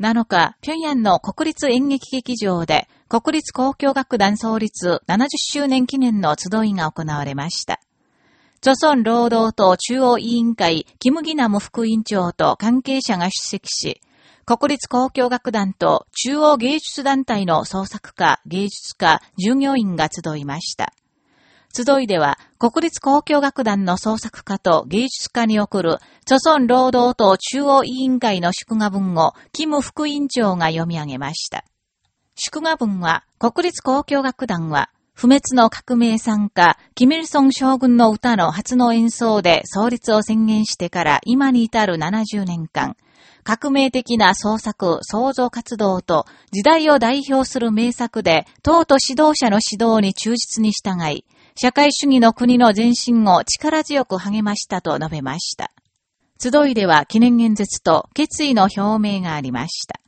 7日、平壌の国立演劇劇場で、国立交響楽団創立70周年記念の集いが行われました。朝鮮労働党中央委員会、キムギナム副委員長と関係者が出席し、国立交響楽団と中央芸術団体の創作家、芸術家、従業員が集いました。集いでは、国立交響楽団の創作家と芸術家に送る、著村労働党中央委員会の祝賀文を、キム副委員長が読み上げました。祝賀文は、国立交響楽団は、不滅の革命参加、キミルソン将軍の歌の初の演奏で創立を宣言してから今に至る70年間、革命的な創作、創造活動と時代を代表する名作で、党と指導者の指導に忠実に従い、社会主義の国の前進を力強く励ましたと述べました。集いでは記念演説と決意の表明がありました。